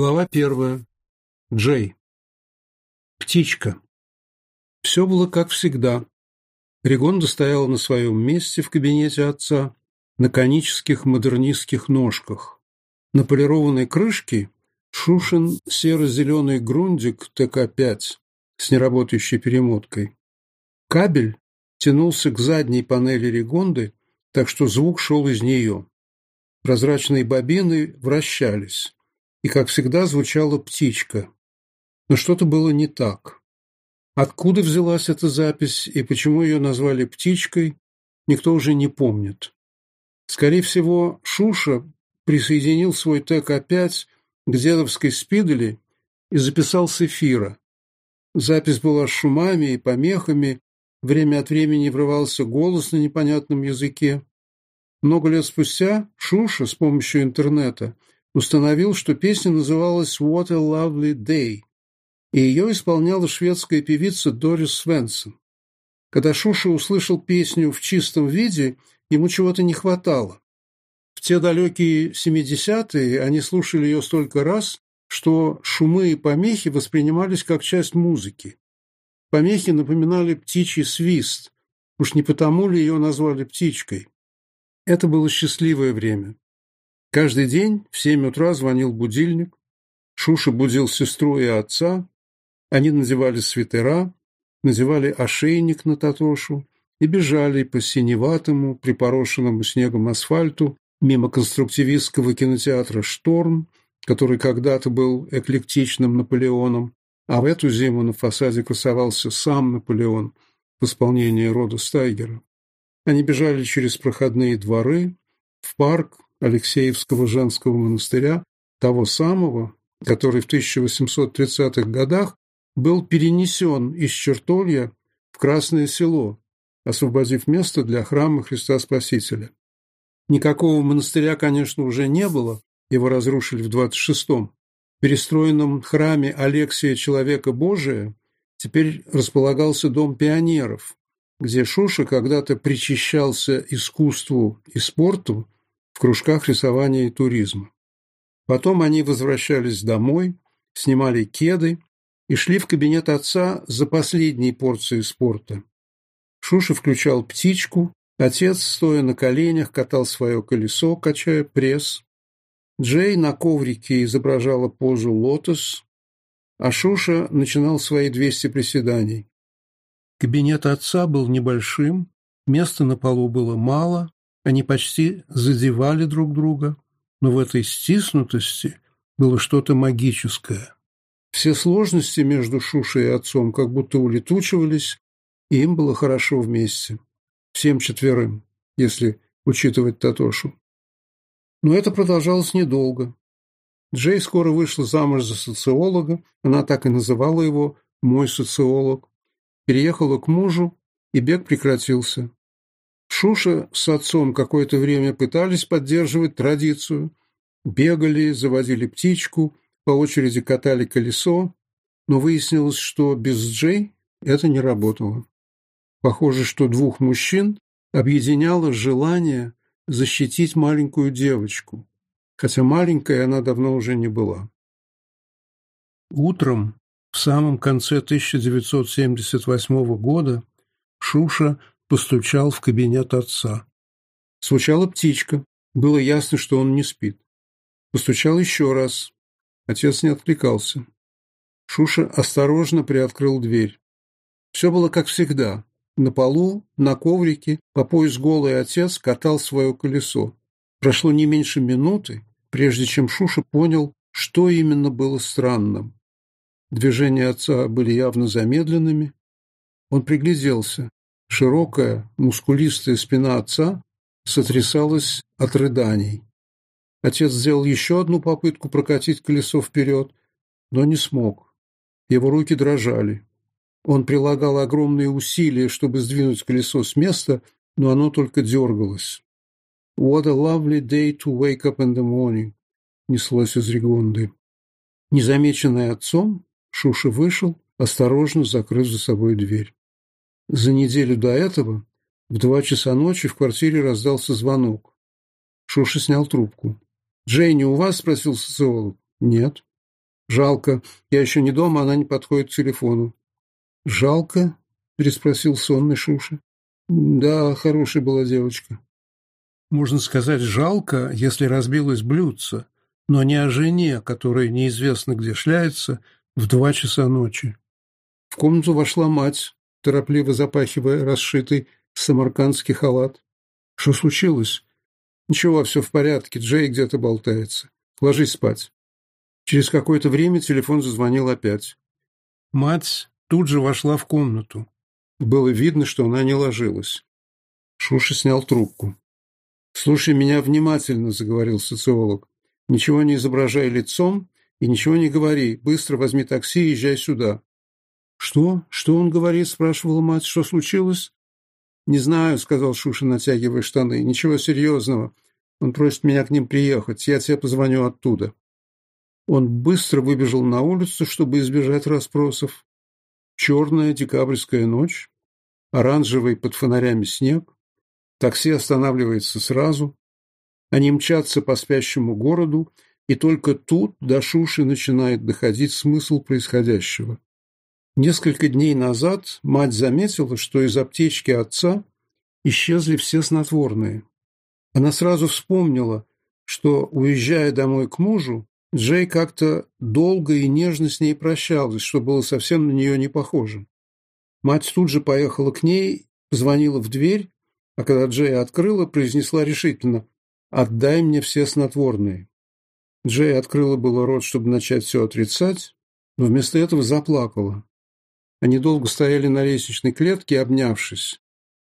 Глава первая. Джей. Птичка. Все было как всегда. Ригонда стояла на своем месте в кабинете отца, на конических модернистских ножках. На полированной крышке Шушин серо-зеленый грундик ТК-5 с неработающей перемоткой. Кабель тянулся к задней панели Ригонды, так что звук шел из нее. Прозрачные бобины вращались и, как всегда, звучала птичка. Но что-то было не так. Откуда взялась эта запись и почему ее назвали «птичкой», никто уже не помнит. Скорее всего, Шуша присоединил свой тег опять к дедовской спидоле и записал с эфира. Запись была с шумами и помехами, время от времени врывался голос на непонятном языке. Много лет спустя Шуша с помощью интернета – установил, что песня называлась «What a Lovely Day», и ее исполняла шведская певица Дорис Свенсон. Когда Шуша услышал песню в чистом виде, ему чего-то не хватало. В те далекие 70-е они слушали ее столько раз, что шумы и помехи воспринимались как часть музыки. Помехи напоминали птичий свист. Уж не потому ли ее назвали птичкой? Это было счастливое время. Каждый день в семь утра звонил будильник. Шуша будил сестру и отца. Они надевали свитера, надевали ошейник на Татошу и бежали по синеватому, припорошенному снегом асфальту мимо конструктивистского кинотеатра «Шторм», который когда-то был эклектичным Наполеоном, а в эту зиму на фасаде красовался сам Наполеон в исполнении рода Стайгера. Они бежали через проходные дворы, в парк, Алексеевского женского монастыря, того самого, который в 1830-х годах был перенесен из Чертолья в Красное Село, освободив место для храма Христа Спасителя. Никакого монастыря, конечно, уже не было, его разрушили в 26-м. В перестроенном храме Алексия Человека Божия теперь располагался дом пионеров, где Шуша когда-то причащался искусству и спорту в кружках рисования и туризма. Потом они возвращались домой, снимали кеды и шли в кабинет отца за последней порцией спорта. Шуша включал птичку, отец, стоя на коленях, катал свое колесо, качая пресс. Джей на коврике изображала позу лотос, а Шуша начинал свои 200 приседаний. Кабинет отца был небольшим, места на полу было мало, они почти задевали друг друга, но в этой стиснутости было что-то магическое. Все сложности между Шушей и отцом как будто улетучивались, и им было хорошо вместе. Всем четверым, если учитывать Татошу. Но это продолжалось недолго. Джей скоро вышла замуж за социолога, она так и называла его «мой социолог», переехала к мужу, и бег прекратился. Шуша с отцом какое-то время пытались поддерживать традицию, бегали, заводили птичку, по очереди катали колесо, но выяснилось, что без Джей это не работало. Похоже, что двух мужчин объединяло желание защитить маленькую девочку, хотя маленькой она давно уже не была. Утром, в самом конце 1978 года, Шуша постучал в кабинет отца. Случала птичка. Было ясно, что он не спит. Постучал еще раз. Отец не откликался. Шуша осторожно приоткрыл дверь. Все было как всегда. На полу, на коврике, по пояс голый отец катал свое колесо. Прошло не меньше минуты, прежде чем Шуша понял, что именно было странным. Движения отца были явно замедленными. Он пригляделся. Широкая, мускулистая спина отца сотрясалась от рыданий. Отец сделал еще одну попытку прокатить колесо вперед, но не смог. Его руки дрожали. Он прилагал огромные усилия, чтобы сдвинуть колесо с места, но оно только дергалось. «What a lovely day to wake up in the morning», — неслось из Ригонды. Незамеченный отцом, Шуша вышел, осторожно закрыв за собой дверь. За неделю до этого в два часа ночи в квартире раздался звонок. Шуша снял трубку. «Джейни у вас?» – спросил социолог. «Нет». «Жалко. Я еще не дома, она не подходит к телефону». «Жалко?» – переспросил сонный Шуша. «Да, хорошая была девочка». Можно сказать «жалко», если разбилось блюдце, но не о жене, которая неизвестно где шляется, в два часа ночи. В комнату вошла мать, торопливо запахивая расшитый самаркандский халат. «Что случилось?» «Ничего, все в порядке, Джей где-то болтается. Ложись спать». Через какое-то время телефон зазвонил опять. Мать тут же вошла в комнату. Было видно, что она не ложилась. Шуша снял трубку. «Слушай меня внимательно», — заговорил социолог. «Ничего не изображай лицом и ничего не говори. Быстро возьми такси и езжай сюда. «Что? Что он говорит?» – спрашивала мать. «Что случилось?» «Не знаю», – сказал Шуша, натягивая штаны. «Ничего серьезного. Он просит меня к ним приехать. Я тебе позвоню оттуда». Он быстро выбежал на улицу, чтобы избежать расспросов. Черная декабрьская ночь, оранжевый под фонарями снег. Такси останавливается сразу. Они мчатся по спящему городу, и только тут до Шуши начинает доходить смысл происходящего. Несколько дней назад мать заметила, что из аптечки отца исчезли все снотворные. Она сразу вспомнила, что, уезжая домой к мужу, Джей как-то долго и нежно с ней прощалась, что было совсем на нее не похоже. Мать тут же поехала к ней, позвонила в дверь, а когда Джей открыла, произнесла решительно «Отдай мне все снотворные». Джей открыла было рот, чтобы начать все отрицать, но вместо этого заплакала. Они долго стояли на лестничной клетке, обнявшись.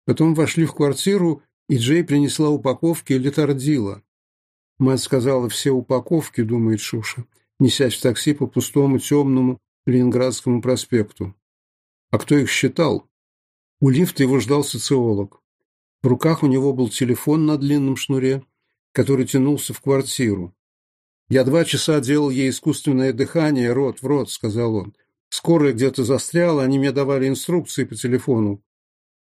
Потом вошли в квартиру, и Джей принесла упаковки летардила. Мать сказала «все упаковки», — думает Шуша, несясь в такси по пустому темному Ленинградскому проспекту. А кто их считал? У лифта его ждал социолог. В руках у него был телефон на длинном шнуре, который тянулся в квартиру. «Я два часа делал ей искусственное дыхание, рот в рот», — сказал он. Скорая где-то застряла, они мне давали инструкции по телефону.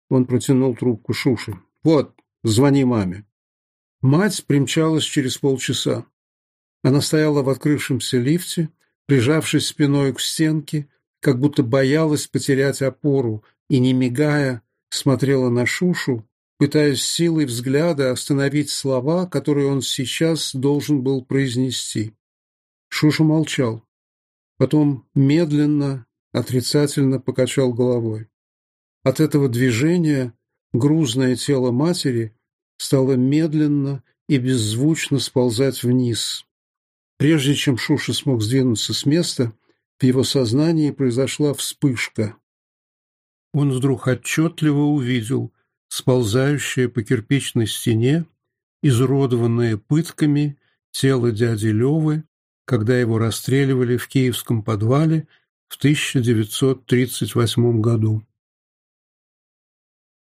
Он протянул трубку Шуши. «Вот, звони маме». Мать примчалась через полчаса. Она стояла в открывшемся лифте, прижавшись спиной к стенке, как будто боялась потерять опору и, не мигая, смотрела на Шушу, пытаясь силой взгляда остановить слова, которые он сейчас должен был произнести. Шуша молчал. Потом медленно, отрицательно покачал головой. От этого движения грузное тело матери стало медленно и беззвучно сползать вниз. Прежде чем Шуша смог сдвинуться с места, в его сознании произошла вспышка. Он вдруг отчетливо увидел сползающее по кирпичной стене, изуродованное пытками, тело дяди Левы когда его расстреливали в киевском подвале в 1938 году.